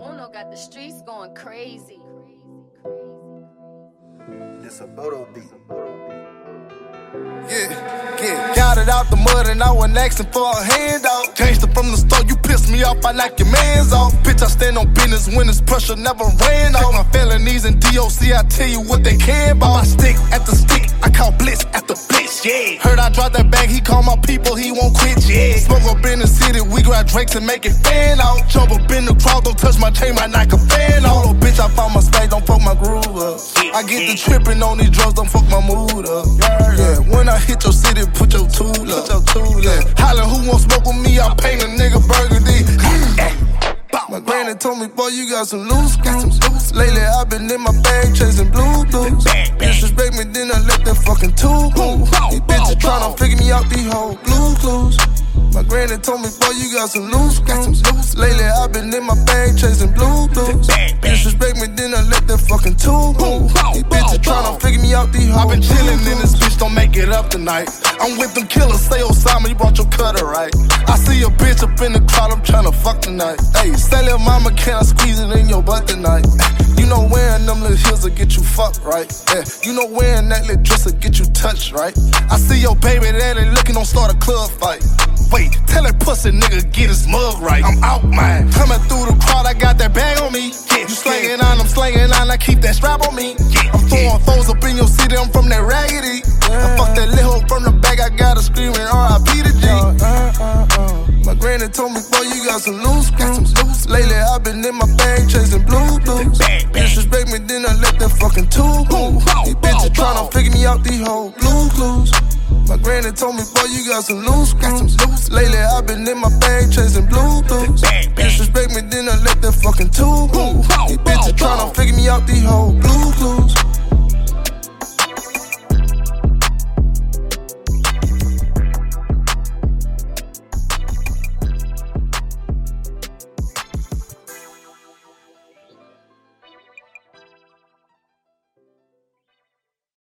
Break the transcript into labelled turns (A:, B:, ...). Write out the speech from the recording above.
A: Oh Damo got the streets going crazy.
B: This a Bodo beat.
C: Yeah, yeah. Got it out the mud and I wasn't asking for a handout. Gangsta from the store, you pissed me off, I like your mans off. Bitch, I stand on business when this pressure never ran off. My felonies and DOC, I tell you what they can about. My stick at the stick, I call blitz at the blitz, yeah. Heard I dropped that bag, he called my people, he won't quit, yeah. Smoke up in the city, we grab drinks and make it fan out. Jump up touch my chain, might knock a fan out. Little bitch, I found my space, don't fuck my groove up. I get the tripping on these drugs, don't fuck my mood up. Yeah, when I hit your city, put your tool up. Put your tool up. Holla, who won't smoke with me? I paint a nigga burgundy. My granny told me, boy, you got some loose screws. Lately, I've been in my bag chasing blue blues. Disrespect me, then I let that fucking tool move. These bitches tryna figure me out, these whole blue clues. My granny told me, boy, you got some loose screws. Chasing blue blues. Disrespect me, then I let that fucking tool move. These bitches tryna figure me out, these whole I've been chillin' in this bitch, don't make it up tonight. I'm with them killers, say Osama, you brought your cutter, right? I see a bitch up in the crowd, I'm tryna fuck tonight. Hey, say little mama, can I squeeze it in your butt tonight? You know wearing them little heels will get you fucked, right? Yeah, you know wearing that little dress will get you touched, right? I see your baby daddy looking, don't start a club fight. Wait, tell that pussy nigga get his mug right. I'm out, man. Coming through the crowd, I got that bag on me. Yeah, you slanging on, I'm slanging on, I keep that strap on me. I'm throwing foes up in your city, I'm from that raggedy. I fuck that little hoe from the back, I got her screaming R.I.P. the G. My granny told me, boy, you got some loose screws. Lately, I've been in my bag chasing blue blues. Disrespect me, then I let that fucking tool move. These bitches tryna figure me out, these whole blue clues. My granny told me, boy, you got some loose screws. Lately, I've been in my bag chasing blue blues. Disrespect me, then I let that fucking tool. These bitches tryna figure me out, these blue